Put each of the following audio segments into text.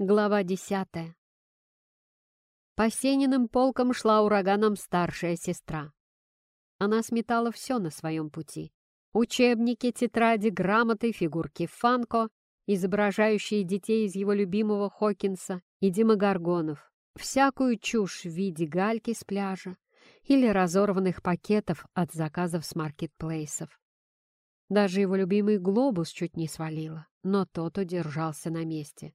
Глава десятая. По Сениным полкам шла ураганом старшая сестра. Она сметала все на своем пути. Учебники, тетради, грамоты, фигурки Фанко, изображающие детей из его любимого Хокинса и Демогоргонов, всякую чушь в виде гальки с пляжа или разорванных пакетов от заказов с маркетплейсов. Даже его любимый глобус чуть не свалило, но тот удержался на месте.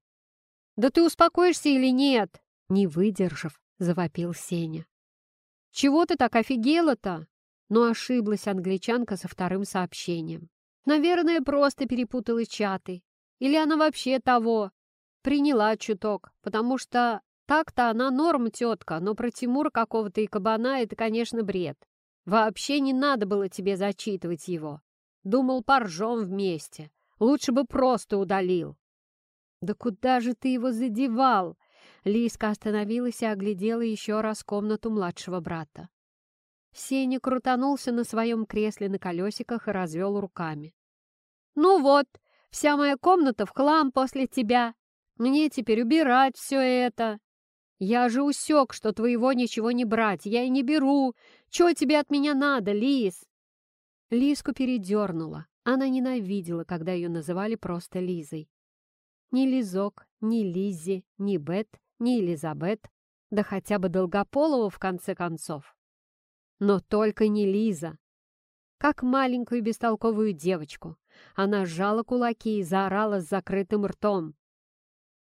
«Да ты успокоишься или нет?» Не выдержав, завопил Сеня. «Чего ты так офигела-то?» Но ошиблась англичанка со вторым сообщением. «Наверное, просто перепутала чаты. Или она вообще того. Приняла чуток, потому что так-то она норм тетка, но про Тимура какого-то и кабана это, конечно, бред. Вообще не надо было тебе зачитывать его. Думал, поржем вместе. Лучше бы просто удалил. «Да куда же ты его задевал?» Лиска остановилась и оглядела еще раз комнату младшего брата. Сеня крутанулся на своем кресле на колесиках и развел руками. «Ну вот, вся моя комната в хлам после тебя. Мне теперь убирать все это. Я же усек, что твоего ничего не брать, я и не беру. Чего тебе от меня надо, Лис?» Лиску передернула. Она ненавидела, когда ее называли просто Лизой. Ни Лизок, ни Лиззи, ни Бет, ни Элизабет, да хотя бы Долгополову в конце концов. Но только не Лиза. Как маленькую бестолковую девочку. Она сжала кулаки и заорала с закрытым ртом.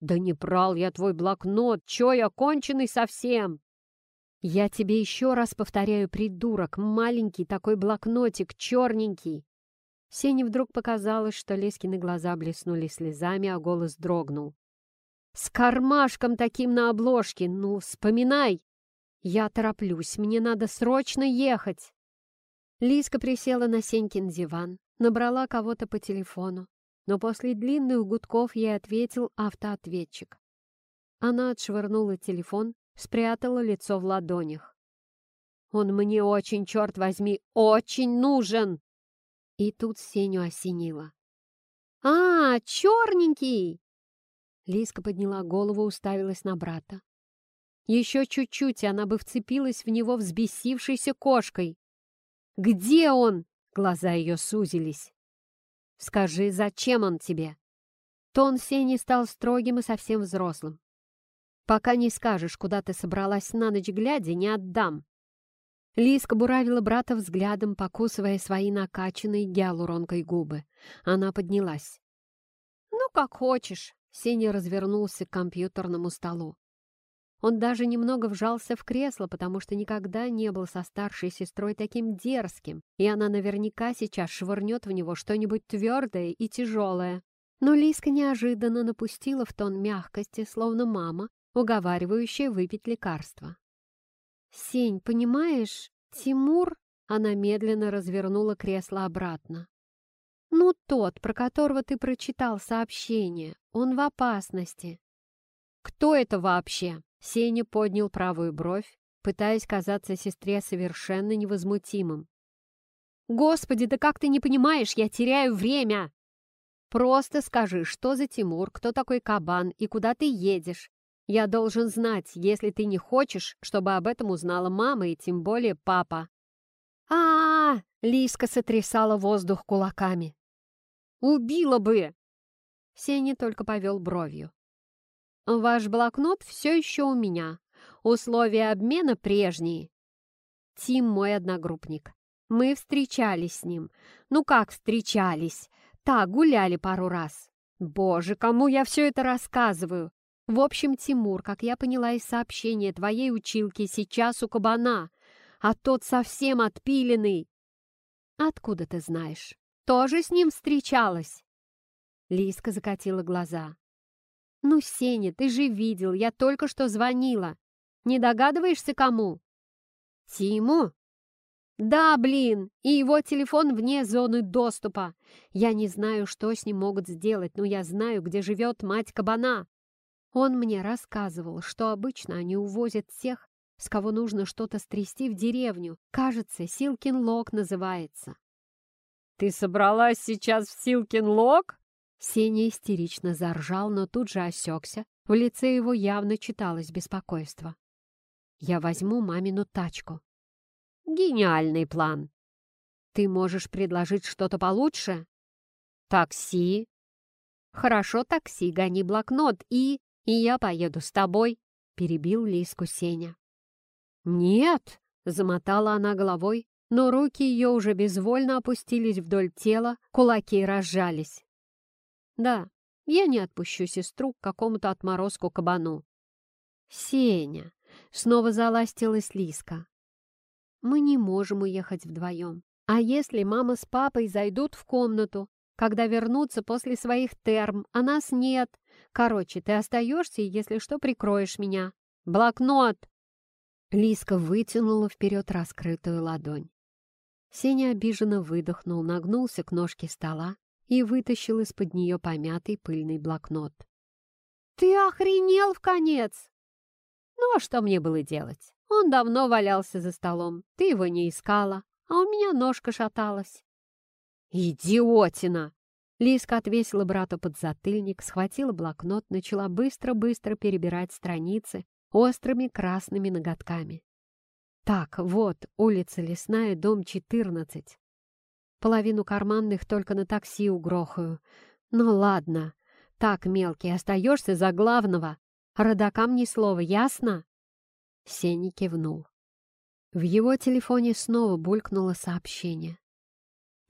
«Да не брал я твой блокнот! Чё я конченый совсем?» «Я тебе еще раз повторяю, придурок, маленький такой блокнотик, черненький. Сене вдруг показалось, что Лескины глаза блеснули слезами, а голос дрогнул. «С кармашком таким на обложке! Ну, вспоминай! Я тороплюсь, мне надо срочно ехать!» Лиска присела на Сенькин диван, набрала кого-то по телефону, но после длинных гудков ей ответил автоответчик. Она отшвырнула телефон, спрятала лицо в ладонях. «Он мне очень, черт возьми, очень нужен!» И тут Сеню осенило. «А, черненький!» Лиска подняла голову, уставилась на брата. Еще чуть-чуть, и она бы вцепилась в него взбесившейся кошкой. «Где он?» — глаза ее сузились. «Скажи, зачем он тебе?» Тон Сени стал строгим и совсем взрослым. «Пока не скажешь, куда ты собралась на ночь глядя, не отдам». Лиска буравила брата взглядом, покусывая свои накачанные гиалуронкой губы. Она поднялась. «Ну, как хочешь», — Сеня развернулся к компьютерному столу. Он даже немного вжался в кресло, потому что никогда не был со старшей сестрой таким дерзким, и она наверняка сейчас швырнет в него что-нибудь твердое и тяжелое. Но Лиска неожиданно напустила в тон мягкости, словно мама, уговаривающая выпить лекарство. «Сень, понимаешь, Тимур...» Она медленно развернула кресло обратно. «Ну, тот, про которого ты прочитал сообщение, он в опасности». «Кто это вообще?» Сеня поднял правую бровь, пытаясь казаться сестре совершенно невозмутимым. «Господи, да как ты не понимаешь, я теряю время!» «Просто скажи, что за Тимур, кто такой кабан и куда ты едешь, я должен знать, если ты не хочешь, чтобы об этом узнала мама и тем более папа. а а, -а Лиска сотрясала воздух кулаками. «Убила бы!» Сеня только повел бровью. «Ваш блокнот все еще у меня. Условия обмена прежние. Тим мой одногруппник. Мы встречались с ним. Ну как встречались? Так, гуляли пару раз. Боже, кому я все это рассказываю? В общем, Тимур, как я поняла из сообщения твоей училки, сейчас у кабана, а тот совсем отпиленный. Откуда ты знаешь? Тоже с ним встречалась?» Лиска закатила глаза. «Ну, Сеня, ты же видел, я только что звонила. Не догадываешься, кому?» «Тиму?» «Да, блин, и его телефон вне зоны доступа. Я не знаю, что с ним могут сделать, но я знаю, где живет мать кабана. Он мне рассказывал, что обычно они увозят тех, с кого нужно что-то стрясти в деревню. Кажется, Силкин Лог называется. «Ты собралась сейчас в Силкин Лог?» Сеня истерично заржал, но тут же осекся. В лице его явно читалось беспокойство. «Я возьму мамину тачку». «Гениальный план!» «Ты можешь предложить что-то получше?» «Такси». «Хорошо, такси, гони блокнот и...» «И я поеду с тобой», — перебил Лиску Сеня. «Нет», — замотала она головой, но руки ее уже безвольно опустились вдоль тела, кулаки разжались. «Да, я не отпущу сестру к какому-то отморозку-кабану». «Сеня!» — снова заластилась Лиска. «Мы не можем уехать вдвоем. А если мама с папой зайдут в комнату, когда вернутся после своих терм, а нас нет? Короче, ты остаешься, и если что, прикроешь меня. Блокнот!» Лиска вытянула вперед раскрытую ладонь. Сеня обиженно выдохнул, нагнулся к ножке стола и вытащил из-под нее помятый пыльный блокнот. «Ты охренел в конец!» «Ну, а что мне было делать? Он давно валялся за столом, ты его не искала, а у меня ножка шаталась». «Идиотина!» Лиска отвесила брату подзатыльник, схватила блокнот, начала быстро-быстро перебирать страницы острыми красными ноготками. Так, вот, улица Лесная, дом 14. Половину карманных только на такси угрохаю. Ну ладно, так, мелкий, остаешься за главного. Родакам ни слова, ясно?» Сеня кивнул. В его телефоне снова булькнуло сообщение.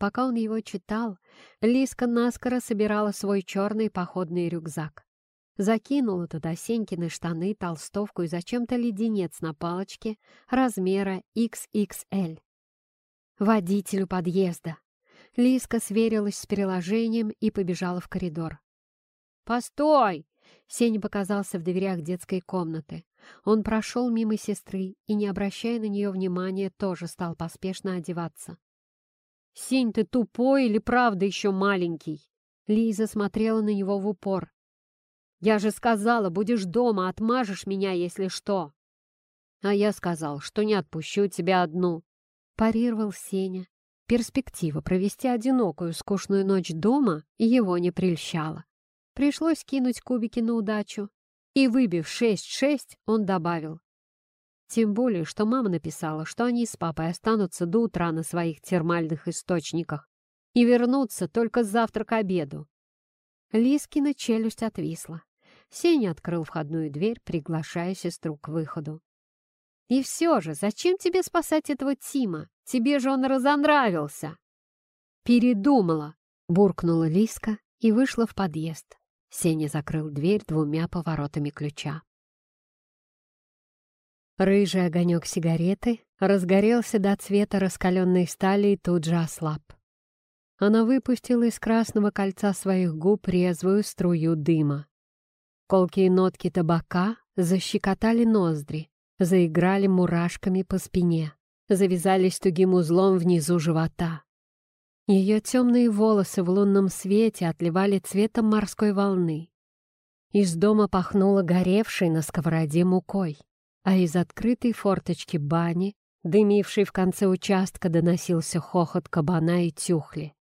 Пока он его читал, Лиска наскоро собирала свой черный походный рюкзак. Закинула туда Сенькины штаны, толстовку и зачем-то леденец на палочке размера XXL. Водителю подъезда. Лиска сверилась с приложением и побежала в коридор. «Постой!» Сеня показался в дверях детской комнаты. Он прошел мимо сестры и, не обращая на нее внимания, тоже стал поспешно одеваться. «Сень, ты тупой или правда еще маленький?» Лиза смотрела на него в упор. «Я же сказала, будешь дома, отмажешь меня, если что!» «А я сказал, что не отпущу тебя одну!» Парировал Сеня. Перспектива провести одинокую скучную ночь дома его не прельщала. Пришлось кинуть кубики на удачу. И, выбив 6-6, он добавил. Тем более, что мама написала, что они с папой останутся до утра на своих термальных источниках и вернутся только завтра к обеду. Лискина челюсть отвисла. Сеня открыл входную дверь, приглашая сестру к выходу. «И все же, зачем тебе спасать этого Тима? Тебе же он разонравился!» «Передумала!» — буркнула Лиска и вышла в подъезд. Сеня закрыл дверь двумя поворотами ключа. Рыжий огонек сигареты разгорелся до цвета раскаленной стали и тут же ослаб. Она выпустила из красного кольца своих губ резвую струю дыма. Колкие нотки табака защекотали ноздри, заиграли мурашками по спине, завязались тугим узлом внизу живота. Ее темные волосы в лунном свете отливали цветом морской волны. Из дома пахнуло горевшей на сковороде мукой а из открытой форточки бани, дымившей в конце участка, доносился хохот кабана и тюхли.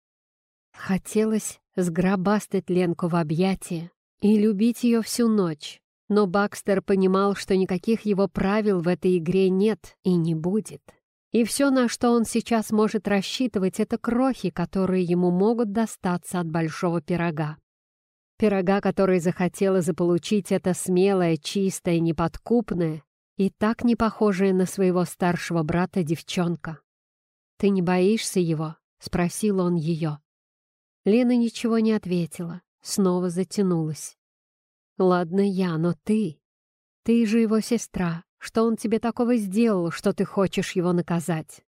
Хотелось сгробастать Ленку в объятия и любить ее всю ночь, но Бакстер понимал, что никаких его правил в этой игре нет и не будет. И все, на что он сейчас может рассчитывать, это крохи, которые ему могут достаться от большого пирога. Пирога, который захотела заполучить эта смелая, чистая, неподкупная и так не похожая на своего старшего брата девчонка. «Ты не боишься его?» — спросил он ее. Лена ничего не ответила, снова затянулась. «Ладно я, но ты... Ты же его сестра. Что он тебе такого сделал, что ты хочешь его наказать?»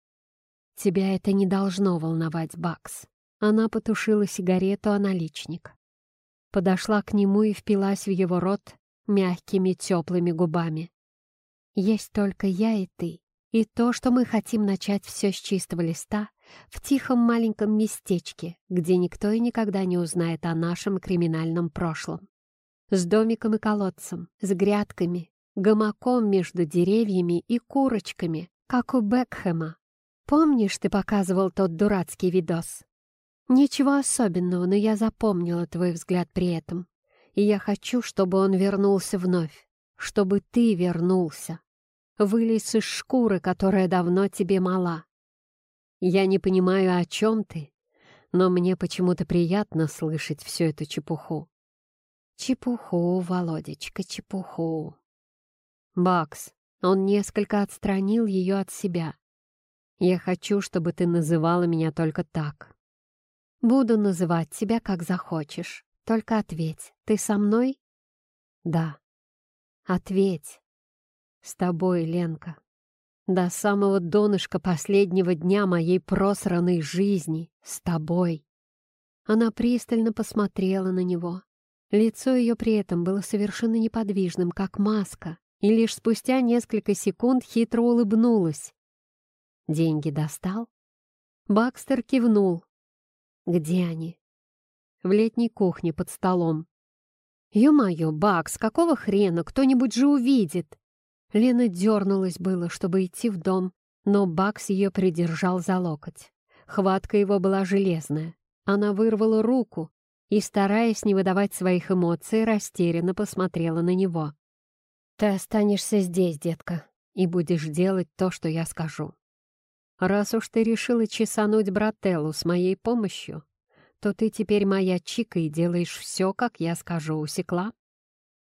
«Тебя это не должно волновать, Бакс». Она потушила сигарету о наличник. Подошла к нему и впилась в его рот мягкими теплыми губами. Есть только я и ты. И то, что мы хотим начать все с чистого листа, в тихом маленьком местечке, где никто и никогда не узнает о нашем криминальном прошлом. С домиком и колодцем, с грядками, гамаком между деревьями и курочками, как у Бекхэма. Помнишь, ты показывал тот дурацкий видос? Ничего особенного, но я запомнила твой взгляд при этом. И я хочу, чтобы он вернулся вновь, чтобы ты вернулся. Вылез из шкуры, которая давно тебе мала. Я не понимаю, о чем ты, но мне почему-то приятно слышать всю эту чепуху. Чепуху, Володечка, чепуху. Бакс, он несколько отстранил ее от себя. Я хочу, чтобы ты называла меня только так. Буду называть тебя, как захочешь. Только ответь, ты со мной? Да. Ответь. С тобой, Ленка. До самого донышка последнего дня моей просранной жизни. С тобой. Она пристально посмотрела на него. Лицо ее при этом было совершенно неподвижным, как маска, и лишь спустя несколько секунд хитро улыбнулась. «Деньги достал?» Бакстер кивнул. «Где они?» «В летней кухне под столом». «Ё-моё, Бакс, какого хрена? Кто-нибудь же увидит!» Лена дернулась было, чтобы идти в дом, но Бакс ее придержал за локоть. Хватка его была железная. Она вырвала руку и, стараясь не выдавать своих эмоций, растерянно посмотрела на него. «Ты останешься здесь, детка, и будешь делать то, что я скажу. Раз уж ты решила чесануть брателлу с моей помощью, то ты теперь моя чика и делаешь все, как я скажу, усекла?»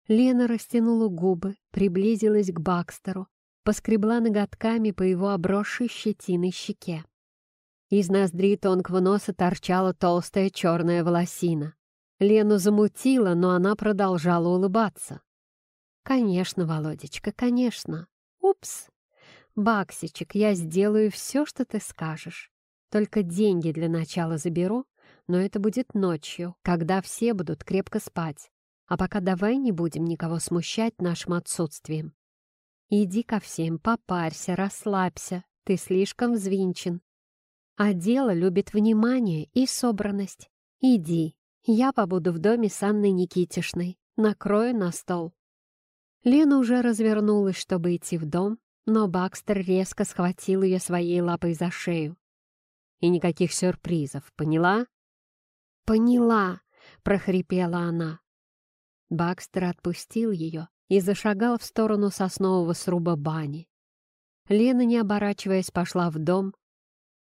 Лена растянула губы, приблизилась к Бакстеру, поскребла ноготками по его обросшей щетиной щеке. Из ноздри тонкого носа торчала толстая черная волосина. Лену замутила, но она продолжала улыбаться. «Конечно, Володечка, конечно. Упс. Баксичек, я сделаю все, что ты скажешь. Только деньги для начала заберу, но это будет ночью, когда все будут крепко спать. А пока давай не будем никого смущать нашим отсутствием. Иди ко всем, попарься, расслабься, ты слишком взвинчен. А дело любит внимание и собранность. Иди, я побуду в доме с Анной Никитишной, накрою на стол. Лена уже развернулась, чтобы идти в дом, но Бакстер резко схватил ее своей лапой за шею. «И никаких сюрпризов, поняла?» «Поняла!» — прохрипела она. Бакстер отпустил ее и зашагал в сторону соснового сруба бани. Лена, не оборачиваясь, пошла в дом,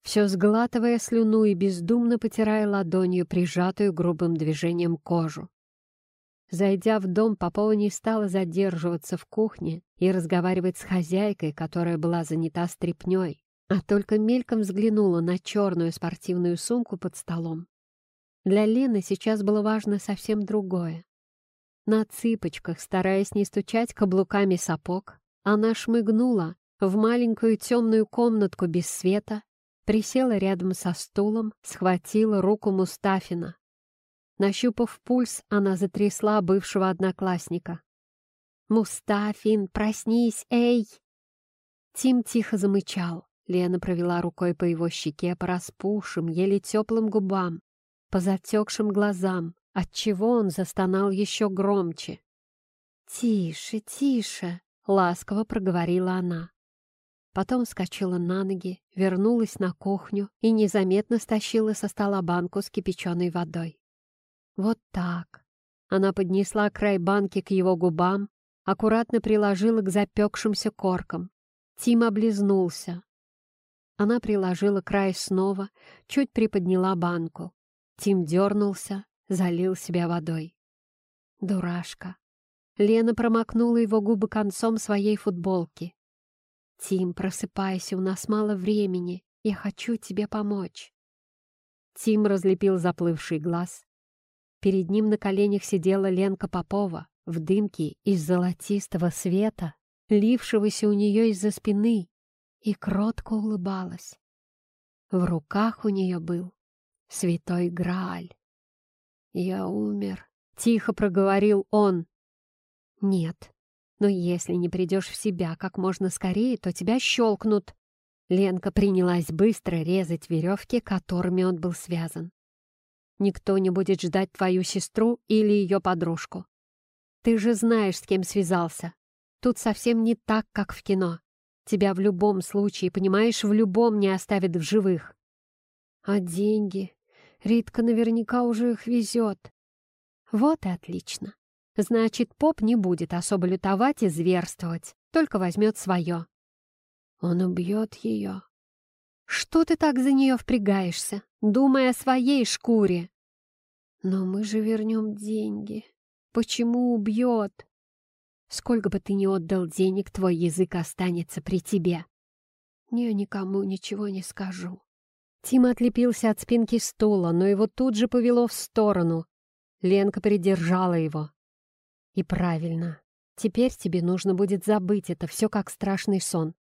все сглатывая слюну и бездумно потирая ладонью прижатую грубым движением кожу. Зайдя в дом, Попова не стала задерживаться в кухне и разговаривать с хозяйкой, которая была занята стряпнёй, а только мельком взглянула на черную спортивную сумку под столом. Для Лены сейчас было важно совсем другое. На цыпочках, стараясь не стучать каблуками сапог, она шмыгнула в маленькую темную комнатку без света, присела рядом со стулом, схватила руку Мустафина, Нащупав пульс, она затрясла бывшего одноклассника. «Мустафин, проснись, эй!» Тим тихо замычал. Лена провела рукой по его щеке, по распухшим, еле теплым губам, по затекшим глазам, отчего он застонал еще громче. «Тише, тише!» — ласково проговорила она. Потом вскочила на ноги, вернулась на кухню и незаметно стащила со стола банку с кипяченой водой. Вот так. Она поднесла край банки к его губам, аккуратно приложила к запекшимся коркам. Тим облизнулся. Она приложила край снова, чуть приподняла банку. Тим дернулся, залил себя водой. Дурашка. Лена промокнула его губы концом своей футболки. «Тим, просыпайся, у нас мало времени. Я хочу тебе помочь». Тим разлепил заплывший глаз, Перед ним на коленях сидела Ленка Попова в дымке из золотистого света, лившегося у нее из-за спины, и кротко улыбалась. В руках у нее был святой Грааль. «Я умер», — тихо проговорил он. «Нет, но если не придешь в себя как можно скорее, то тебя щелкнут». Ленка принялась быстро резать веревки, которыми он был связан. Никто не будет ждать твою сестру или ее подружку. Ты же знаешь, с кем связался. Тут совсем не так, как в кино. Тебя в любом случае, понимаешь, в любом не оставят в живых. А деньги? Ритка наверняка уже их везет. Вот и отлично. Значит, поп не будет особо лютовать и зверствовать, только возьмет свое. Он убьет ее. Что ты так за нее впрягаешься, думая о своей шкуре? Но мы же вернем деньги. Почему убьет? Сколько бы ты ни отдал денег, твой язык останется при тебе. Я никому ничего не скажу. Тим отлепился от спинки стула, но его тут же повело в сторону. Ленка придержала его. И правильно. Теперь тебе нужно будет забыть это все как страшный сон.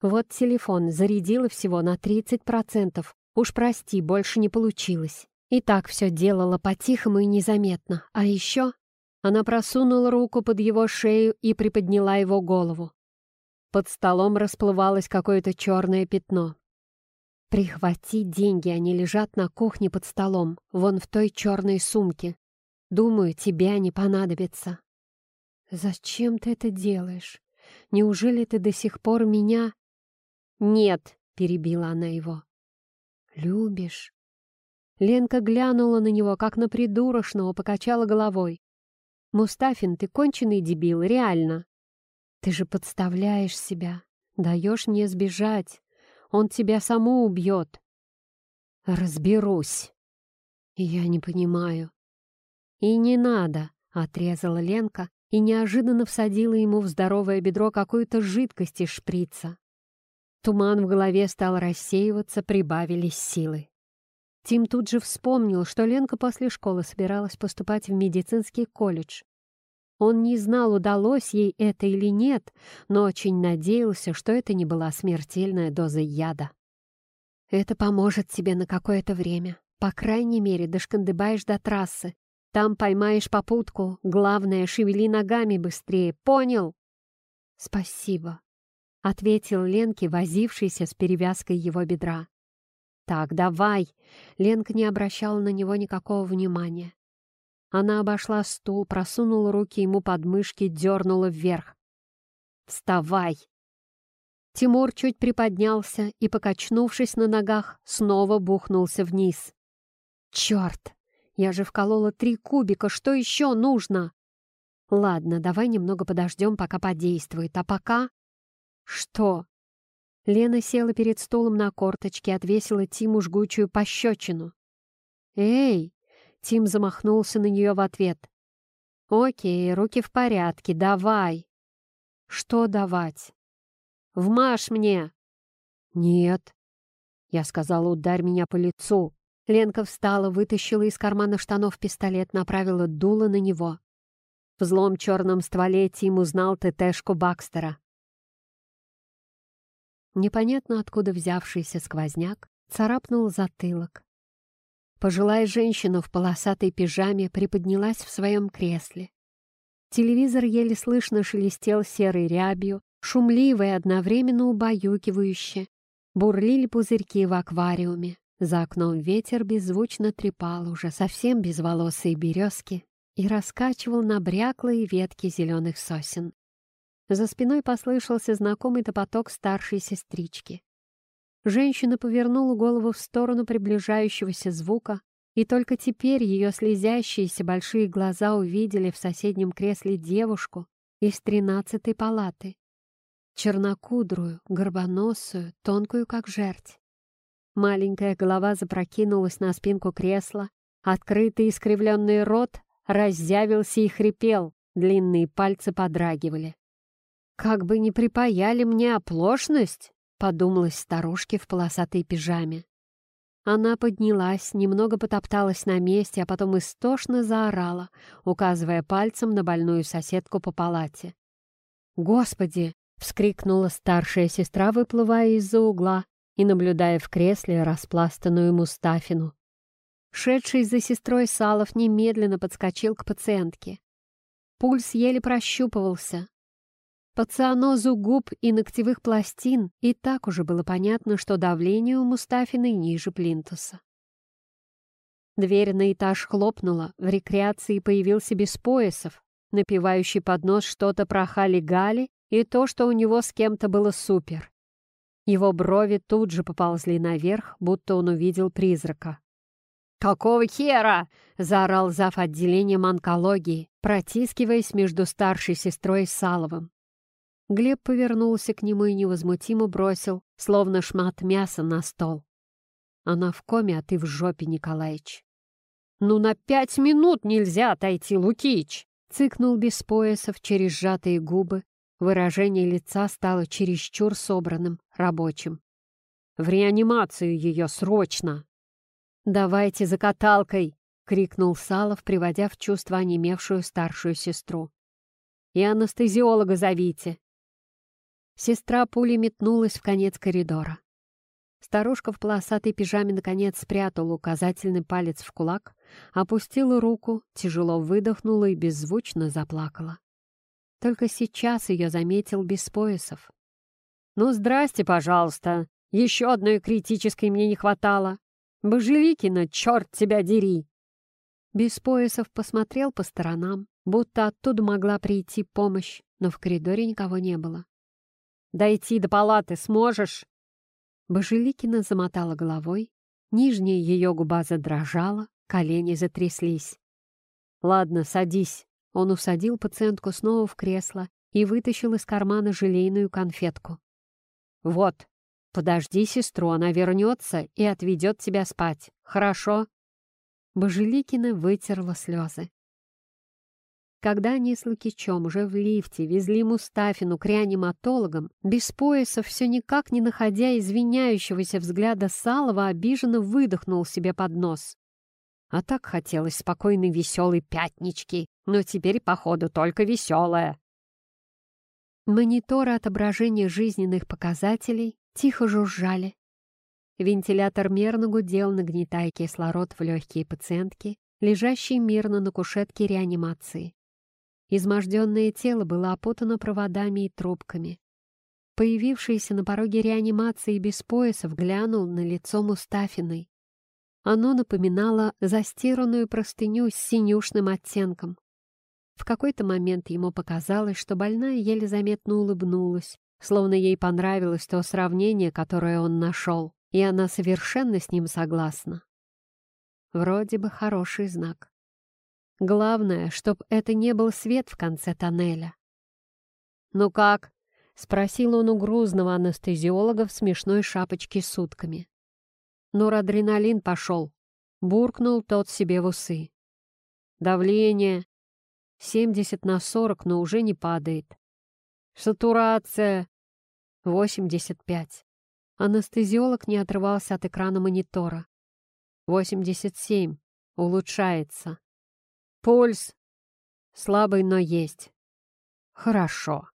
Вот телефон зарядила всего на 30%. Уж прости, больше не получилось. И так все делала по-тихому и незаметно. А еще она просунула руку под его шею и приподняла его голову. Под столом расплывалось какое-то черное пятно. «Прихвати деньги, они лежат на кухне под столом, вон в той черной сумке. Думаю, тебе они понадобятся». «Зачем ты это делаешь? Неужели ты до сих пор меня...» «Нет», — перебила она его. «Любишь?» Ленка глянула на него, как на придурочного, покачала головой. «Мустафин, ты конченый дебил, реально. Ты же подставляешь себя, даешь мне сбежать. Он тебя саму убьет». «Разберусь». «Я не понимаю». «И не надо», — отрезала Ленка и неожиданно всадила ему в здоровое бедро какую-то жидкость из шприца. Туман в голове стал рассеиваться, прибавились силы. Тим тут же вспомнил, что Ленка после школы собиралась поступать в медицинский колледж. Он не знал, удалось ей это или нет, но очень надеялся, что это не была смертельная доза яда. «Это поможет тебе на какое-то время. По крайней мере, дошкандыбаешь до трассы. Там поймаешь попутку. Главное, шевели ногами быстрее. Понял?» «Спасибо», — ответил Ленке, возившийся с перевязкой его бедра. «Так, давай!» Ленка не обращала на него никакого внимания. Она обошла стул, просунула руки ему под мышки, дернула вверх. «Вставай!» Тимур чуть приподнялся и, покачнувшись на ногах, снова бухнулся вниз. «Черт! Я же вколола три кубика, что еще нужно?» «Ладно, давай немного подождем, пока подействует, а пока...» «Что?» Лена села перед столом на корточке, отвесила Тиму жгучую пощечину. «Эй!» — Тим замахнулся на нее в ответ. «Окей, руки в порядке, давай!» «Что давать?» «Вмажь мне!» «Нет!» Я сказала, ударь меня по лицу. Ленка встала, вытащила из кармана штанов пистолет, направила дуло на него. В злом черном стволе Тим узнал ТТшку Бакстера. Непонятно откуда взявшийся сквозняк царапнул затылок. Пожилая женщина в полосатой пижаме приподнялась в своем кресле. Телевизор еле слышно шелестел серой рябью, шумливо и одновременно убаюкивающе. Бурлили пузырьки в аквариуме. За окном ветер беззвучно трепал уже совсем безволосые березки и раскачивал набряклые ветки зеленых сосен. За спиной послышался знакомый топоток старшей сестрички. Женщина повернула голову в сторону приближающегося звука, и только теперь ее слезящиеся большие глаза увидели в соседнем кресле девушку из тринадцатой палаты. Чернокудрую, горбоносую, тонкую, как жерть. Маленькая голова запрокинулась на спинку кресла, открытый искривленный рот разъявился и хрипел, длинные пальцы подрагивали. «Как бы не припаяли мне оплошность!» — подумалась старушке в полосатой пижаме. Она поднялась, немного потопталась на месте, а потом истошно заорала, указывая пальцем на больную соседку по палате. «Господи!» — вскрикнула старшая сестра, выплывая из-за угла и наблюдая в кресле распластанную Мустафину. Шедший за сестрой Салов немедленно подскочил к пациентке. Пульс еле прощупывался, по цианозу губ и ногтевых пластин и так уже было понятно, что давление у Мустафиной ниже плинтуса. Дверь на этаж хлопнула, в рекреации появился без поясов, напивающий под нос что-то про Хали-Гали и то, что у него с кем-то было супер. Его брови тут же поползли наверх, будто он увидел призрака. «Какого хера?» — заорал зав. отделением онкологии, протискиваясь между старшей сестрой и Саловым. Глеб повернулся к нему и невозмутимо бросил, словно шмат мяса на стол. «Она в коме, а ты в жопе, Николаич». «Ну на пять минут нельзя отойти, Лукич!» — цыкнул без поясов через сжатые губы. Выражение лица стало чересчур собранным, рабочим. «В реанимацию ее срочно!» «Давайте за каталкой!» — крикнул Салов, приводя в чувство онемевшую старшую сестру. «И анестезиолога зовите!» Сестра пулей метнулась в конец коридора. Старушка в полосатой пижаме наконец спрятала указательный палец в кулак, опустила руку, тяжело выдохнула и беззвучно заплакала. Только сейчас ее заметил без поясов. «Ну, здрасте, пожалуйста. Еще одной критической мне не хватало. Божеликина, черт тебя дери!» Без поясов посмотрел по сторонам, будто оттуда могла прийти помощь, но в коридоре никого не было. «Дойти до палаты сможешь?» Божеликина замотала головой, нижняя ее губа задрожала, колени затряслись. «Ладно, садись». Он усадил пациентку снова в кресло и вытащил из кармана желейную конфетку. «Вот, подожди сестру, она вернется и отведет тебя спать. Хорошо?» Божеликина вытерла слезы. Когда они с Лукичем уже в лифте везли Мустафину к реаниматологам, без пояса, все никак не находя извиняющегося взгляда Салова, обиженно выдохнул себе под нос. А так хотелось спокойной веселой пятнички, но теперь, походу, только веселая. Мониторы отображения жизненных показателей тихо жужжали. Вентилятор мерно гудел, нагнетая кислород в легкие пациентки, лежащие мирно на кушетке реанимации. Изможденное тело было опутано проводами и трубками. Появившийся на пороге реанимации без поясов глянул на лицо Мустафиной. Оно напоминало застиранную простыню с синюшным оттенком. В какой-то момент ему показалось, что больная еле заметно улыбнулась, словно ей понравилось то сравнение, которое он нашел, и она совершенно с ним согласна. Вроде бы хороший знак. Главное, чтоб это не был свет в конце тоннеля. «Ну как?» — спросил он у грузного анестезиолога в смешной шапочке с утками. Норадреналин пошел. Буркнул тот себе в усы. Давление. 70 на 40, но уже не падает. Сатурация. 85. Анестезиолог не отрывался от экрана монитора. 87. Улучшается. Пульс слабый, но есть. Хорошо.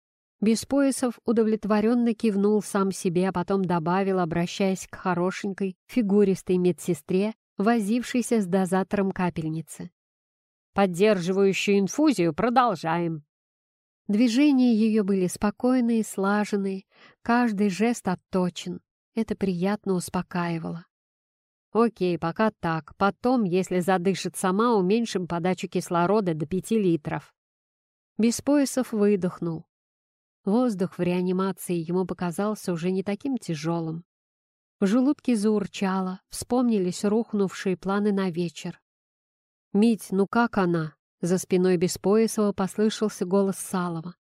Без поясов удовлетворенно кивнул сам себе, а потом добавил, обращаясь к хорошенькой, фигуристой медсестре, возившейся с дозатором капельницы. Поддерживающую инфузию продолжаем. Движения ее были спокойные, слаженные, каждый жест отточен. Это приятно успокаивало. Окей, пока так. Потом, если задышит сама, уменьшим подачу кислорода до пяти литров. Без поясов выдохнул. Воздух в реанимации ему показался уже не таким тяжелым. В желудке заурчало, вспомнились рухнувшие планы на вечер. «Мить, ну как она?» За спиной Беспоясова послышался голос Салова.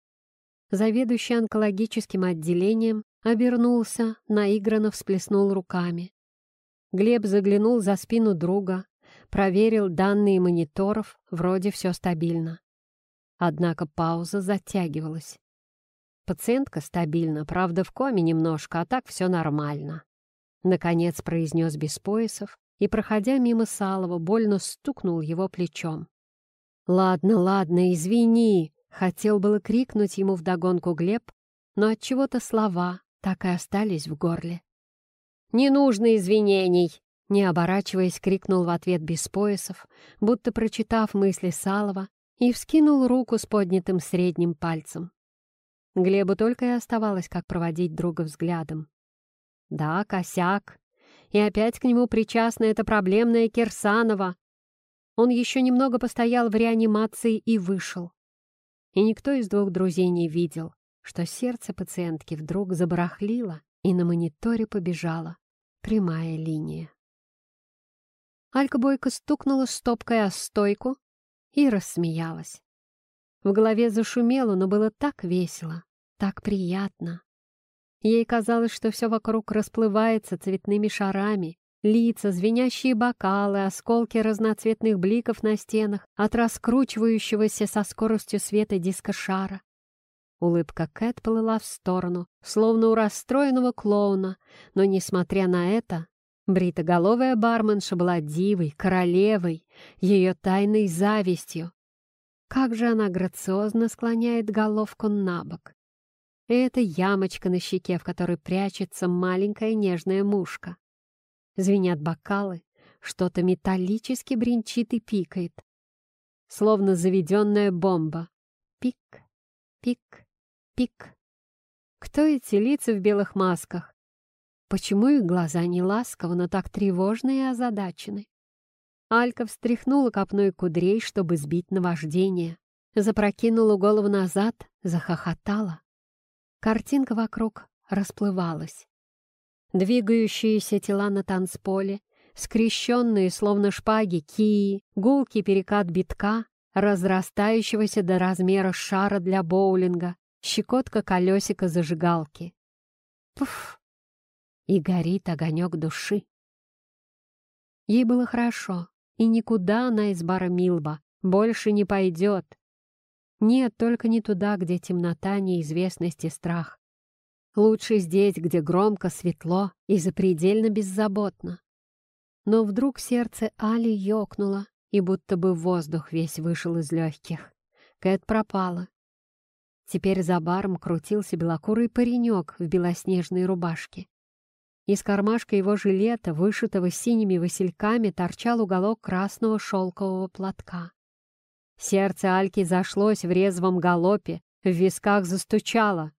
Заведующий онкологическим отделением обернулся, наигранно всплеснул руками. Глеб заглянул за спину друга, проверил данные мониторов, вроде все стабильно. Однако пауза затягивалась. Пациентка стабильна, правда, в коме немножко, а так все нормально. Наконец произнес без поясов и, проходя мимо Салова, больно стукнул его плечом. «Ладно, ладно, извини!» Хотел было крикнуть ему вдогонку Глеб, но от чего то слова так и остались в горле. «Не нужно извинений!» Не оборачиваясь, крикнул в ответ без поясов, будто прочитав мысли Салова, и вскинул руку с поднятым средним пальцем. Глебу только и оставалось, как проводить друга взглядом. Да, косяк. И опять к нему причастна эта проблемная Кирсанова. Он еще немного постоял в реанимации и вышел. И никто из двух друзей не видел, что сердце пациентки вдруг забарахлило и на мониторе побежало прямая линия. Алька Бойко стукнула стопкой о стойку и рассмеялась. В голове зашумело, но было так весело, так приятно. Ей казалось, что все вокруг расплывается цветными шарами, лица, звенящие бокалы, осколки разноцветных бликов на стенах от раскручивающегося со скоростью света диска шара. Улыбка Кэт плыла в сторону, словно у расстроенного клоуна, но, несмотря на это, бритоголовая барменша была дивой, королевой, ее тайной завистью. Как же она грациозно склоняет головку на бок. И это ямочка на щеке, в которой прячется маленькая нежная мушка. Звенят бокалы, что-то металлически бренчит и пикает. Словно заведенная бомба. Пик, пик, пик. Кто эти лица в белых масках? Почему их глаза не ласковы, но так тревожны и озадачены? Алька встряхнула копной кудрей, чтобы сбить наваждение. Запрокинула голову назад, захохотала. Картинка вокруг расплывалась. Двигающиеся тела на танцполе, скрещенные, словно шпаги, кии, гулкий перекат битка, разрастающегося до размера шара для боулинга, щекотка колесика зажигалки. Пуф! И горит огонек души. Ей было хорошо, и никуда она из бара Милба больше не пойдет. Нет, только не туда, где темнота, неизвестность и страх. Лучше здесь, где громко, светло и запредельно беззаботно. Но вдруг сердце Али ёкнуло, и будто бы воздух весь вышел из легких. Кэт пропала. Теперь за баром крутился белокурый паренек в белоснежной рубашке. Из кармашка его жилета, вышитого синими васильками, торчал уголок красного шелкового платка. Сердце Альки зашлось в резвом галопе, в висках застучало.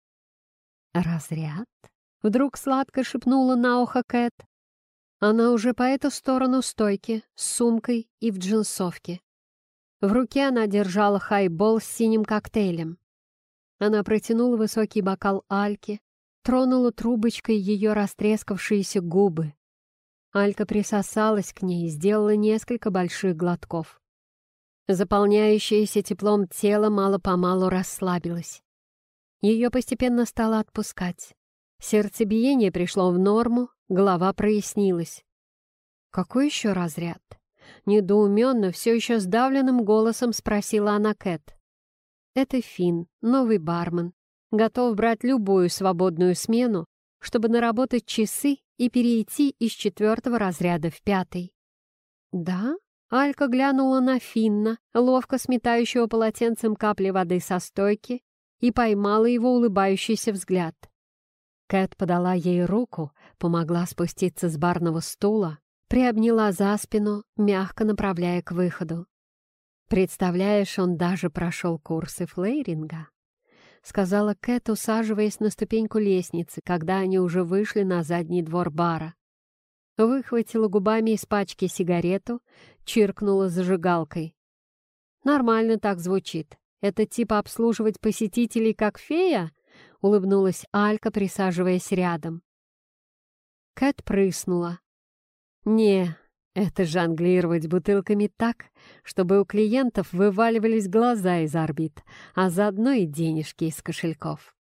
«Разряд?» — вдруг сладко шепнула на ухо Кэт. Она уже по эту сторону стойки, с сумкой и в джинсовке. В руке она держала хайбол с синим коктейлем. Она протянула высокий бокал Альки, тронула трубочкой ее растрескавшиеся губы. Алька присосалась к ней и сделала несколько больших глотков. Заполняющееся теплом тело мало-помалу расслабилось. Ее постепенно стало отпускать. Сердцебиение пришло в норму, голова прояснилась. «Какой еще разряд?» Недоуменно, все еще сдавленным голосом спросила она Кэт. «Это Финн, новый бармен. Готов брать любую свободную смену, чтобы наработать часы и перейти из четвертого разряда в пятый». «Да?» Алька глянула на Финна, ловко сметающего полотенцем капли воды со стойки, и поймала его улыбающийся взгляд. Кэт подала ей руку, помогла спуститься с барного стула, приобняла за спину, мягко направляя к выходу. «Представляешь, он даже прошел курсы флейринга», — сказала Кэт, усаживаясь на ступеньку лестницы, когда они уже вышли на задний двор бара. Выхватила губами из пачки сигарету, чиркнула зажигалкой. «Нормально так звучит. Это типа обслуживать посетителей как фея?» — улыбнулась Алька, присаживаясь рядом. Кэт прыснула. «Не, это жонглировать бутылками так, чтобы у клиентов вываливались глаза из орбит, а заодно и денежки из кошельков».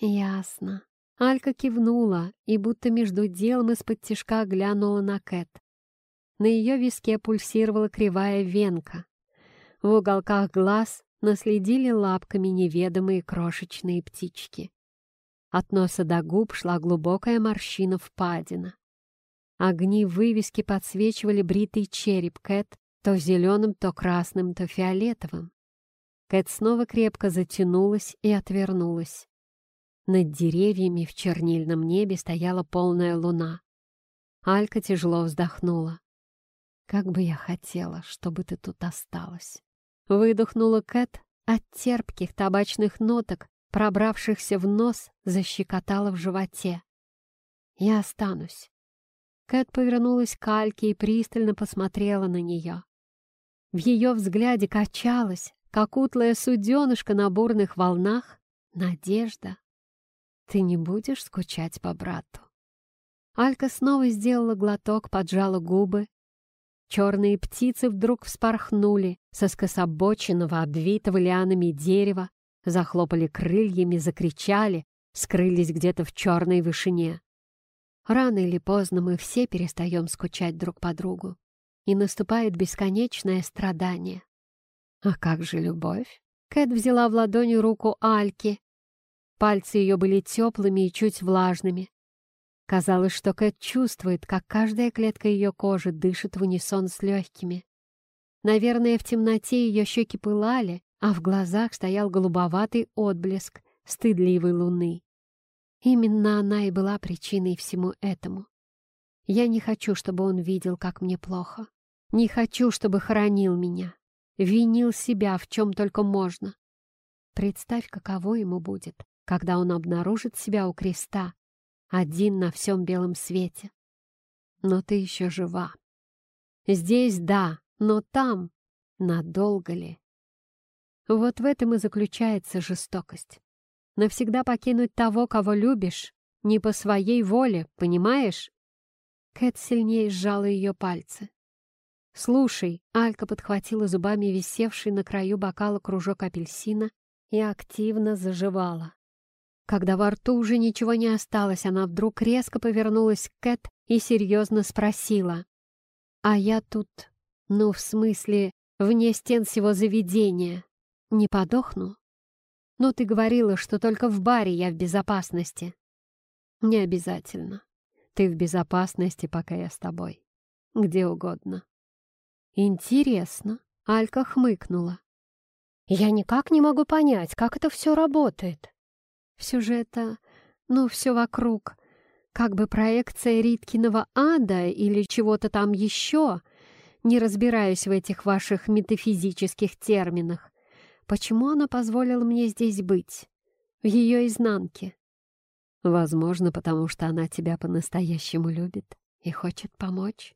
«Ясно». Алька кивнула и будто между делом из-под тишка глянула на Кэт. На ее виске пульсировала кривая венка. В уголках глаз наследили лапками неведомые крошечные птички. От носа до губ шла глубокая морщина впадина. Огни вывески подсвечивали бритый череп Кэт то зеленым, то красным, то фиолетовым. Кэт снова крепко затянулась и отвернулась. Над деревьями в чернильном небе стояла полная луна. Алька тяжело вздохнула. «Как бы я хотела, чтобы ты тут осталась!» Выдохнула Кэт от терпких табачных ноток, пробравшихся в нос, защекотала в животе. «Я останусь». Кэт повернулась к Альке и пристально посмотрела на нее. В ее взгляде качалась, как утлая суденышка на бурных волнах, надежда. «Ты не будешь скучать по брату?» Алька снова сделала глоток, поджала губы. черные птицы вдруг вспорхнули со скособоченного, обвитого лианами дерева, захлопали крыльями, закричали, скрылись где-то в черной вышине. Рано или поздно мы все перестаем скучать друг по другу, и наступает бесконечное страдание. А как же любовь? Кэт взяла в ладони руку Альки. Пальцы ее были теплыми и чуть влажными. Казалось, что Кэт чувствует, как каждая клетка ее кожи дышит в унисон с легкими. Наверное, в темноте ее щеки пылали, а в глазах стоял голубоватый отблеск стыдливой луны. Именно она и была причиной всему этому. Я не хочу, чтобы он видел, как мне плохо. Не хочу, чтобы хоронил меня. Винил себя в чем только можно. Представь, каково ему будет, когда он обнаружит себя у креста, один на всем белом свете. Но ты еще жива. Здесь да, но там надолго ли? Вот в этом и заключается жестокость. Навсегда покинуть того, кого любишь, не по своей воле, понимаешь? Кэт сильнее сжала ее пальцы. «Слушай», — Алька подхватила зубами висевший на краю бокала кружок апельсина и активно заживала. Когда во рту уже ничего не осталось, она вдруг резко повернулась к Кэт и серьезно спросила. «А я тут, ну, в смысле, вне стен всего заведения, не подохну?» «Ну, ты говорила, что только в баре я в безопасности». «Не обязательно. Ты в безопасности, пока я с тобой. Где угодно». «Интересно», — Алька хмыкнула. «Я никак не могу понять, как это все работает. Все же это, ну, все вокруг, как бы проекция Риткиного ада или чего-то там еще. Не разбираюсь в этих ваших метафизических терминах. Почему она позволила мне здесь быть? В ее изнанке?» «Возможно, потому что она тебя по-настоящему любит и хочет помочь».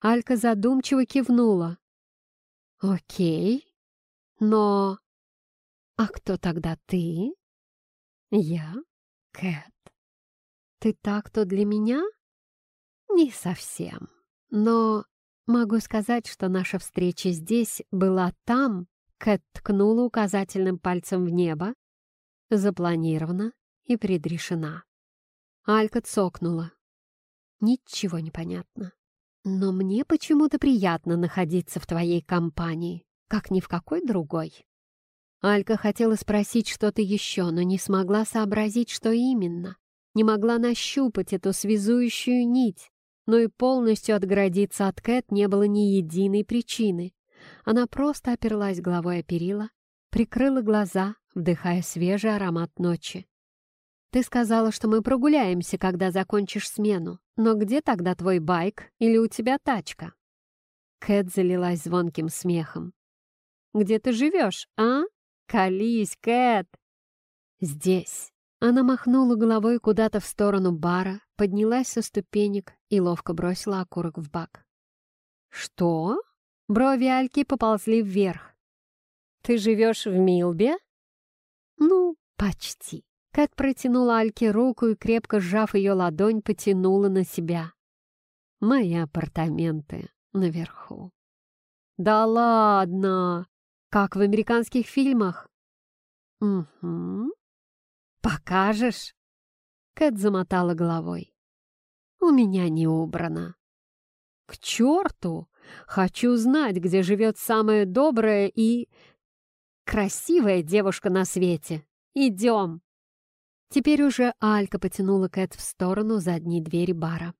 Алька задумчиво кивнула. «Окей, но... А кто тогда ты?» «Я? Кэт. Ты так-то для меня?» «Не совсем. Но могу сказать, что наша встреча здесь была там...» Кэт ткнула указательным пальцем в небо. Запланирована и предрешена. Алька цокнула. «Ничего не понятно. Но мне почему-то приятно находиться в твоей компании, как ни в какой другой. Алька хотела спросить что-то еще, но не смогла сообразить, что именно. Не могла нащупать эту связующую нить, но и полностью отгородиться от Кэт не было ни единой причины. Она просто оперлась головой о перила, прикрыла глаза, вдыхая свежий аромат ночи. Ты сказала, что мы прогуляемся, когда закончишь смену. Но где тогда твой байк или у тебя тачка?» Кэт залилась звонким смехом. «Где ты живешь, а? Колись, Кэт!» «Здесь». Она махнула головой куда-то в сторону бара, поднялась со ступенек и ловко бросила окурок в бак. «Что?» Брови Альки поползли вверх. «Ты живешь в Милбе?» «Ну, почти». Кэт протянула Альке руку и, крепко сжав ее ладонь, потянула на себя. «Мои апартаменты наверху». «Да ладно! Как в американских фильмах?» «Угу. Покажешь?» Кэт замотала головой. «У меня не убрано». «К черту! Хочу знать, где живет самая добрая и красивая девушка на свете. Идем!» Теперь уже Алька потянула Кэт в сторону задней двери бара.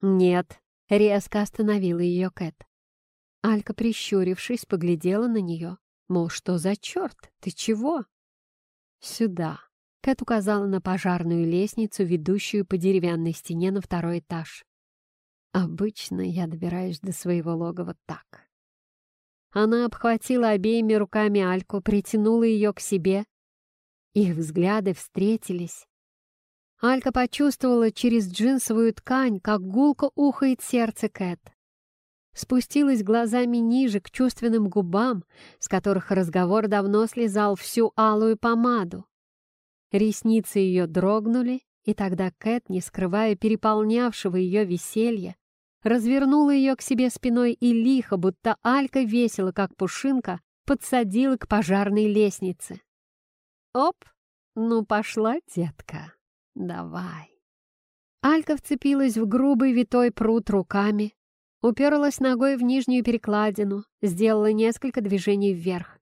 «Нет», — резко остановила ее Кэт. Алька, прищурившись, поглядела на нее, мол, что за черт, ты чего? «Сюда», — Кэт указала на пожарную лестницу, ведущую по деревянной стене на второй этаж. «Обычно я добираюсь до своего логова так». Она обхватила обеими руками Альку, притянула ее к себе их взгляды встретились. Алька почувствовала через джинсовую ткань, как гулко ухает сердце Кэт. Спустилась глазами ниже, к чувственным губам, с которых разговор давно слезал всю алую помаду. Ресницы ее дрогнули, и тогда Кэт, не скрывая переполнявшего ее веселья, развернула ее к себе спиной и лихо, будто Алька весело, как пушинка, подсадила к пожарной лестнице. «Оп! Ну, пошла, детка, давай!» Алька вцепилась в грубый витой пруд руками, уперлась ногой в нижнюю перекладину, сделала несколько движений вверх.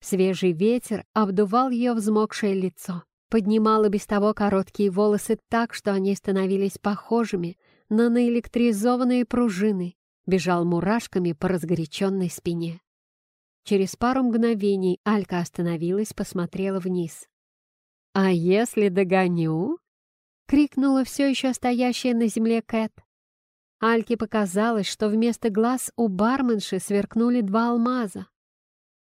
Свежий ветер обдувал ее взмокшее лицо, поднимал и без того короткие волосы так, что они становились похожими на наэлектризованные пружины, бежал мурашками по разгоряченной спине. Через пару мгновений Алька остановилась, посмотрела вниз. «А если догоню?» — крикнула все еще стоящая на земле Кэт. Альке показалось, что вместо глаз у барменши сверкнули два алмаза.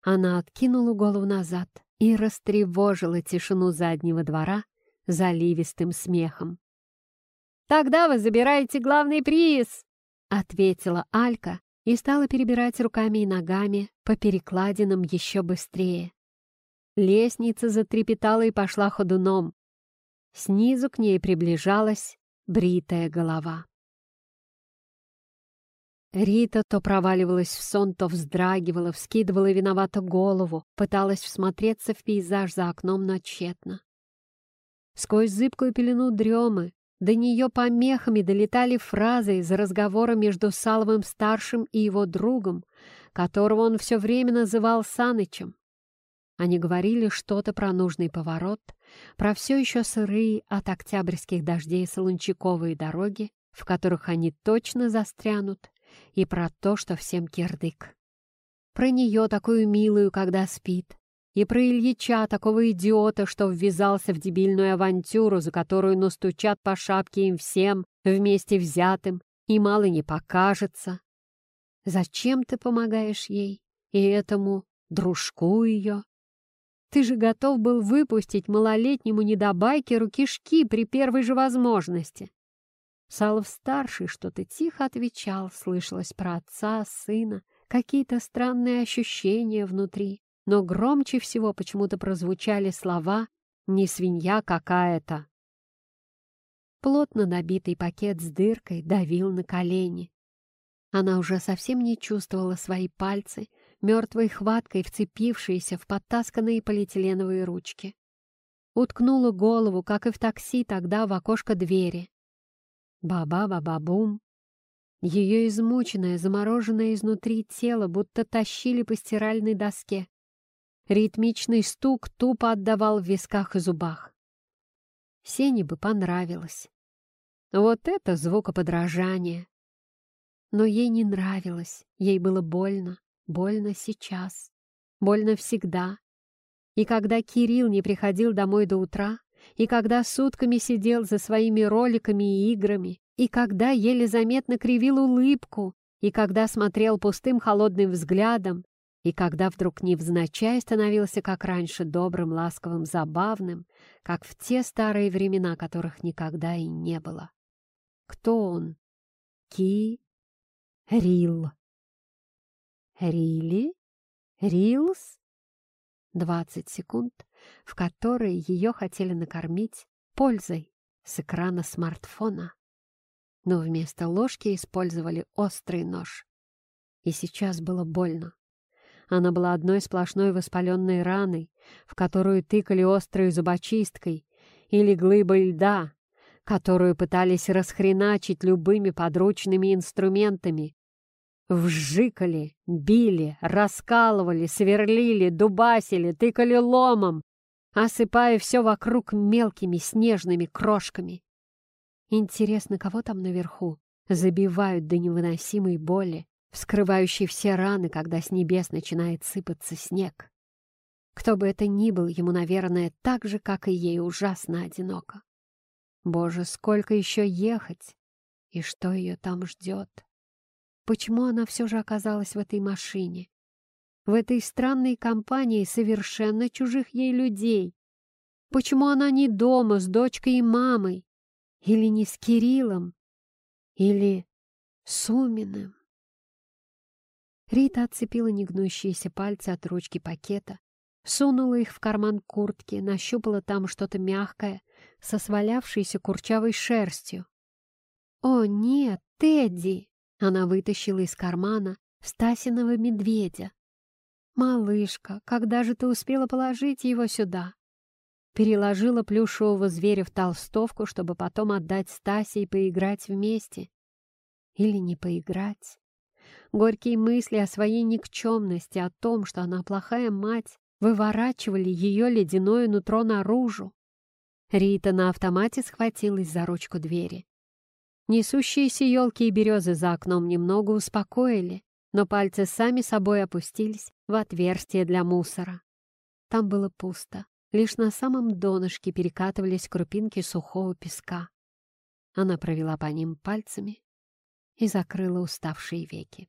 Она откинула голову назад и растревожила тишину заднего двора заливистым смехом. «Тогда вы забираете главный приз!» — ответила Алька и стала перебирать руками и ногами по перекладинам еще быстрее. Лестница затрепетала и пошла ходуном. Снизу к ней приближалась бритая голова. Рита то проваливалась в сон, то вздрагивала, вскидывала виновато голову, пыталась всмотреться в пейзаж за окном, но тщетно. Сквозь зыбкую пелену дремы до нее помехами долетали фразы из разговора между Саловым-старшим и его другом, которого он все время называл Санычем. Они говорили что-то про нужный поворот, про все еще сырые от октябрьских дождей солончаковые дороги, в которых они точно застрянут, и про то, что всем кирдык. Про нее такую милую, когда спит, и про Ильича, такого идиота, что ввязался в дебильную авантюру, за которую настучат по шапке им всем, вместе взятым, и мало не покажется. Зачем ты помогаешь ей и этому дружку ее? Ты же готов был выпустить малолетнему недобайкеру кишки при первой же возможности. Салов-старший что-то тихо отвечал, слышалось про отца, сына, какие-то странные ощущения внутри, но громче всего почему-то прозвучали слова «не свинья какая-то». Плотно набитый пакет с дыркой давил на колени. Она уже совсем не чувствовала свои пальцы, мертвой хваткой вцепившиеся в подтасканные полиэтиленовые ручки. Уткнула голову, как и в такси тогда, в окошко двери. Ба-ба-ба-ба-бум. Ее измученное, замороженное изнутри тело будто тащили по стиральной доске. Ритмичный стук тупо отдавал в висках и зубах. Сене бы понравилось. Вот это звукоподражание. Но ей не нравилось, ей было больно. Больно сейчас. Больно всегда. И когда Кирилл не приходил домой до утра, и когда сутками сидел за своими роликами и играми, и когда еле заметно кривил улыбку, и когда смотрел пустым холодным взглядом, и когда вдруг невзначай становился, как раньше, добрым, ласковым, забавным, как в те старые времена, которых никогда и не было. Кто он? Ки Рил. Рили? Рилс? Двадцать секунд, в которые ее хотели накормить пользой с экрана смартфона. Но вместо ложки использовали острый нож. И сейчас было больно. Она была одной сплошной воспаленной раной, в которую тыкали острой зубочисткой, или глыбой льда, которую пытались расхреначить любыми подручными инструментами, Вжикали, били, раскалывали, сверлили, дубасили, тыкали ломом, осыпая все вокруг мелкими снежными крошками. Интересно, кого там наверху забивают до невыносимой боли, вскрывающей все раны, когда с небес начинает сыпаться снег? Кто бы это ни был, ему, наверное, так же, как и ей, ужасно одиноко. Боже, сколько еще ехать! И что ее там ждет? Почему она все же оказалась в этой машине? В этой странной компании совершенно чужих ей людей? Почему она не дома с дочкой и мамой? Или не с Кириллом? Или с Уминым? Рита отцепила негнущиеся пальцы от ручки пакета, сунула их в карман куртки, нащупала там что-то мягкое со свалявшейся курчавой шерстью. О, нет, Тедди!» Она вытащила из кармана Стасиного медведя. «Малышка, когда же ты успела положить его сюда?» Переложила плюшевого зверя в толстовку, чтобы потом отдать Стасе и поиграть вместе. Или не поиграть. Горькие мысли о своей никчемности, о том, что она плохая мать, выворачивали ее ледяное нутро наружу. Рита на автомате схватилась за ручку двери. Несущиеся елки и березы за окном немного успокоили, но пальцы сами собой опустились в отверстие для мусора. Там было пусто, лишь на самом донышке перекатывались крупинки сухого песка. Она провела по ним пальцами и закрыла уставшие веки.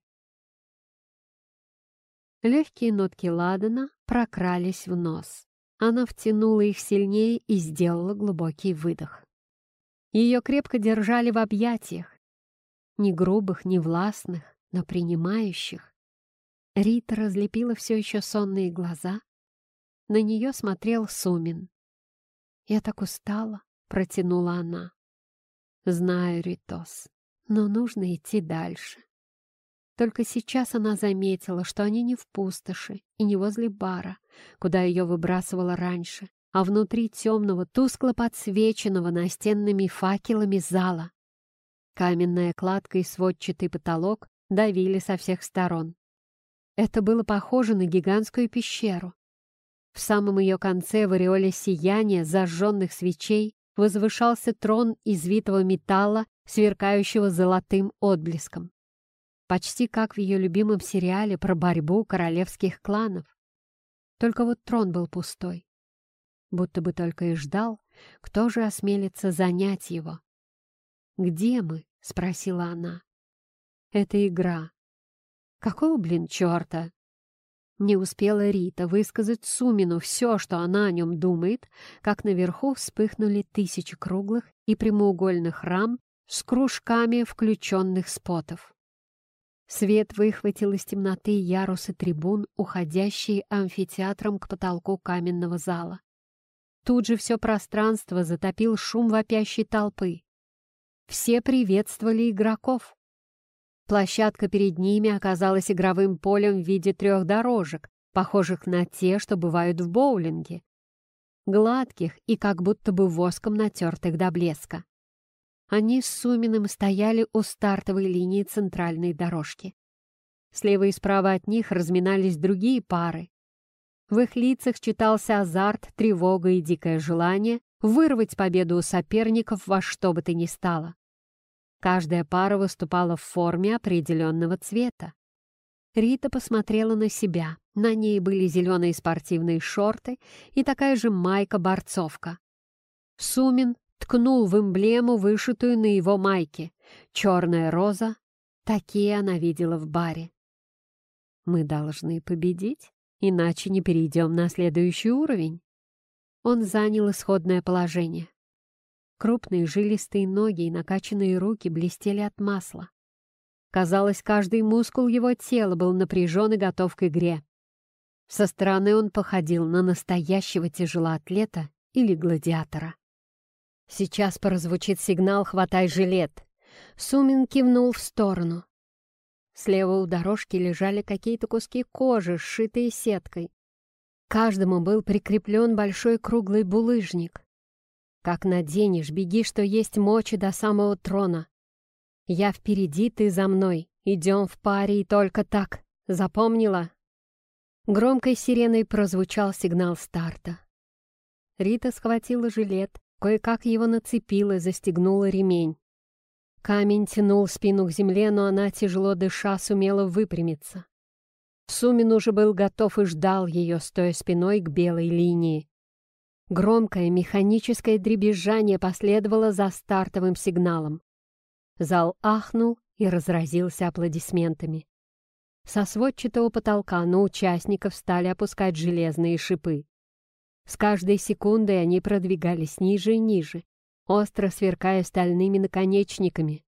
Легкие нотки ладана прокрались в нос. Она втянула их сильнее и сделала глубокий выдох. Ее крепко держали в объятиях. Ни грубых, ни властных, но принимающих. Рита разлепила все еще сонные глаза. На нее смотрел Сумин. «Я так устала», — протянула она. «Знаю, Ритос, но нужно идти дальше». Только сейчас она заметила, что они не в пустоши и не возле бара, куда ее выбрасывало раньше, а внутри темного, тускло подсвеченного настенными факелами зала. Каменная кладка и сводчатый потолок давили со всех сторон. Это было похоже на гигантскую пещеру. В самом ее конце в ореоле сияния зажженных свечей возвышался трон из витого металла, сверкающего золотым отблеском почти как в ее любимом сериале про борьбу королевских кланов. Только вот трон был пустой. Будто бы только и ждал, кто же осмелится занять его. «Где мы?» — спросила она. «Это игра». «Какого, блин, черта?» Не успела Рита высказать Сумину все, что она о нем думает, как наверху вспыхнули тысячи круглых и прямоугольных рам с кружками включенных спотов. Свет выхватил из темноты ярусы трибун, уходящие амфитеатром к потолку каменного зала. Тут же все пространство затопил шум вопящей толпы. Все приветствовали игроков. Площадка перед ними оказалась игровым полем в виде трех дорожек, похожих на те, что бывают в боулинге. Гладких и как будто бы воском натертых до блеска. Они с Суминым стояли у стартовой линии центральной дорожки. Слева и справа от них разминались другие пары. В их лицах читался азарт, тревога и дикое желание вырвать победу у соперников во что бы то ни стало. Каждая пара выступала в форме определенного цвета. Рита посмотрела на себя. На ней были зеленые спортивные шорты и такая же майка-борцовка. Сумин ткнул в эмблему, вышитую на его майке. Черная роза. Такие она видела в баре. «Мы должны победить, иначе не перейдем на следующий уровень». Он занял исходное положение. Крупные жилистые ноги и накачанные руки блестели от масла. Казалось, каждый мускул его тела был напряжен и готов к игре. Со стороны он походил на настоящего тяжелоатлета или гладиатора. Сейчас прозвучит сигнал «Хватай жилет». Сумин кивнул в сторону. Слева у дорожки лежали какие-то куски кожи, сшитые сеткой. Каждому был прикреплен большой круглый булыжник. Как наденешь, беги, что есть мочи до самого трона. Я впереди, ты за мной. Идем в паре и только так. Запомнила? Громкой сиреной прозвучал сигнал старта. Рита схватила жилет, Кое-как его нацепила, застегнула ремень. Камень тянул спину к земле, но она, тяжело дыша, сумела выпрямиться. Сумин уже был готов и ждал ее, стоя спиной к белой линии. Громкое механическое дребезжание последовало за стартовым сигналом. Зал ахнул и разразился аплодисментами. Со сводчатого потолка на участников стали опускать железные шипы. С каждой секундой они продвигались ниже и ниже, остро сверкая стальными наконечниками.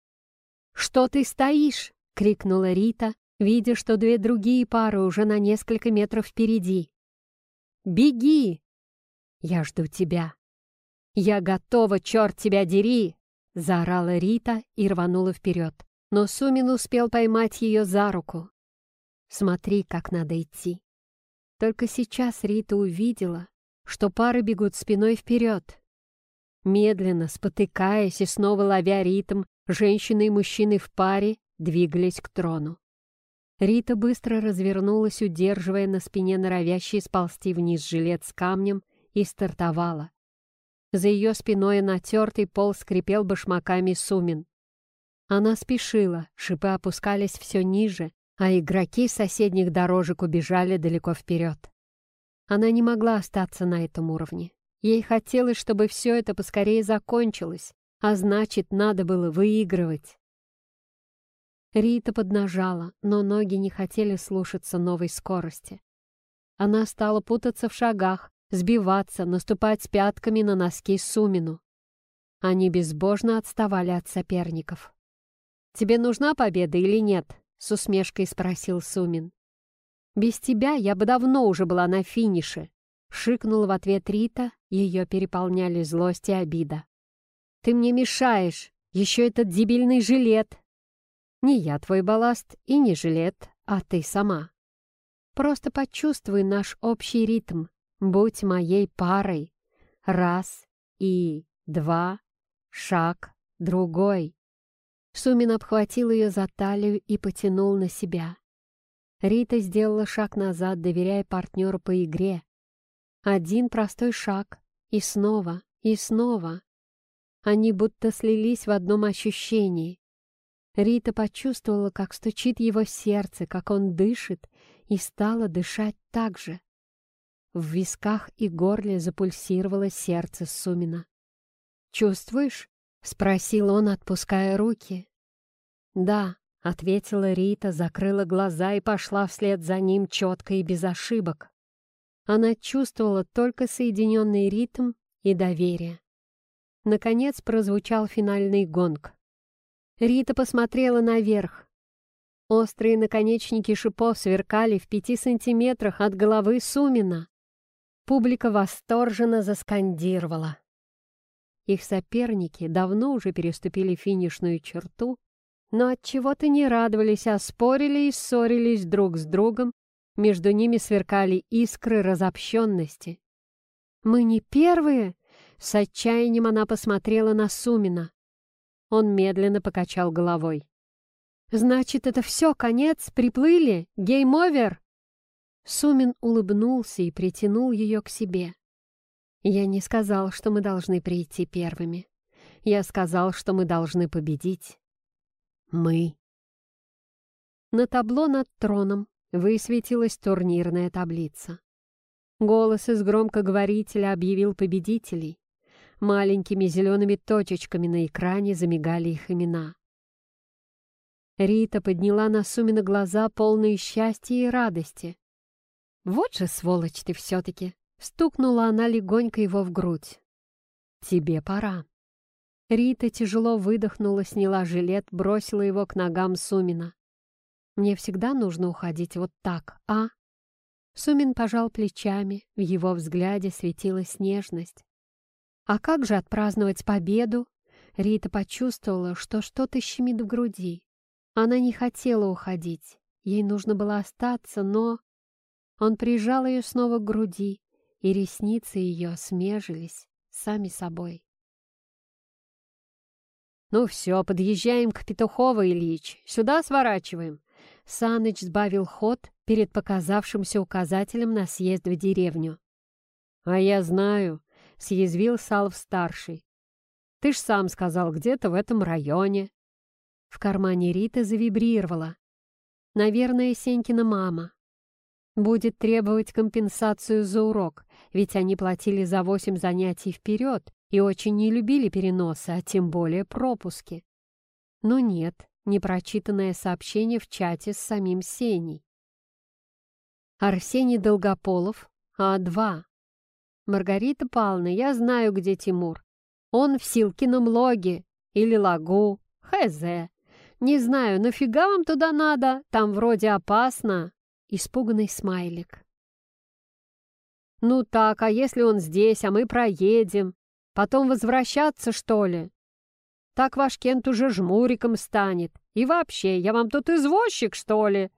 «Что ты стоишь?» — крикнула Рита, видя, что две другие пары уже на несколько метров впереди. «Беги!» «Я жду тебя!» «Я готова, черт тебя дери!» — заорала Рита и рванула вперед. но Сумин успел поймать ее за руку. «Смотри, как надо идти». Только сейчас Рита увидела, что пары бегут спиной вперед. Медленно, спотыкаясь и снова ловя ритм, женщины и мужчины в паре двигались к трону. Рита быстро развернулась, удерживая на спине норовящий сползти вниз жилет с камнем, и стартовала. За ее спиной натертый пол скрипел башмаками Сумин. Она спешила, шипы опускались все ниже, а игроки соседних дорожек убежали далеко вперед. Она не могла остаться на этом уровне. Ей хотелось, чтобы все это поскорее закончилось, а значит, надо было выигрывать. Рита поднажала, но ноги не хотели слушаться новой скорости. Она стала путаться в шагах, сбиваться, наступать пятками на носки Сумину. Они безбожно отставали от соперников. «Тебе нужна победа или нет?» — с усмешкой спросил Сумин. «Без тебя я бы давно уже была на финише», — шикнула в ответ Рита, ее переполняли злость и обида. «Ты мне мешаешь, еще этот дебильный жилет!» «Не я твой балласт и не жилет, а ты сама. Просто почувствуй наш общий ритм, будь моей парой. Раз и два, шаг, другой». Сумин обхватил ее за талию и потянул на себя. Рита сделала шаг назад, доверяя партнеру по игре. Один простой шаг, и снова, и снова. Они будто слились в одном ощущении. Рита почувствовала, как стучит его сердце, как он дышит, и стала дышать так же. В висках и горле запульсировало сердце Сумина. «Чувствуешь?» — спросил он, отпуская руки. «Да», — ответила Рита, закрыла глаза и пошла вслед за ним четко и без ошибок. Она чувствовала только соединенный ритм и доверие. Наконец прозвучал финальный гонг. Рита посмотрела наверх. Острые наконечники шипов сверкали в пяти сантиметрах от головы Сумина. Публика восторженно заскандировала. Их соперники давно уже переступили финишную черту, но от чего то не радовались, а спорили и ссорились друг с другом, между ними сверкали искры разобщенности. «Мы не первые?» С отчаянием она посмотрела на Сумина. Он медленно покачал головой. «Значит, это все, конец? Приплыли? Game over?» Сумин улыбнулся и притянул ее к себе. Я не сказал, что мы должны прийти первыми. Я сказал, что мы должны победить. Мы. На табло над троном высветилась турнирная таблица. Голос из громкоговорителя объявил победителей. Маленькими зелеными точечками на экране замигали их имена. Рита подняла на Сумина глаза, полные счастья и радости. «Вот же сволочь ты все-таки!» Стукнула она легонько его в грудь. «Тебе пора». Рита тяжело выдохнула, сняла жилет, бросила его к ногам Сумина. «Мне всегда нужно уходить вот так, а?» Сумин пожал плечами, в его взгляде светилась нежность. «А как же отпраздновать победу?» Рита почувствовала, что что-то щемит в груди. Она не хотела уходить, ей нужно было остаться, но... Он прижал ее снова к груди, и ресницы ее смежились сами собой. «Ну все, подъезжаем к Петухово, Ильич. Сюда сворачиваем». Саныч сбавил ход перед показавшимся указателем на съезд в деревню. «А я знаю», — съязвил Салв-старший. «Ты ж сам сказал, где-то в этом районе». В кармане Риты завибрировала. «Наверное, Сенькина мама. Будет требовать компенсацию за урок, ведь они платили за восемь занятий вперед и очень не любили переносы, а тем более пропуски. Но нет, непрочитанное сообщение в чате с самим Сеней. Арсений Долгополов, А2. Маргарита Павловна, я знаю, где Тимур. Он в Силкином логе или лагу, хз. Не знаю, нафига вам туда надо? Там вроде опасно испуганный смайлик. «Ну так, а если он здесь, а мы проедем? Потом возвращаться, что ли? Так ваш Кент уже жмуриком станет, И вообще, я вам тут извозчик, что ли?»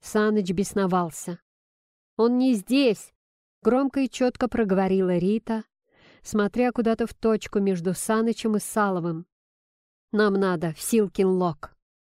Саныч бесновался. «Он не здесь!» — громко и четко проговорила Рита, смотря куда-то в точку между Санычем и Саловым. «Нам надо в Силкин Лог».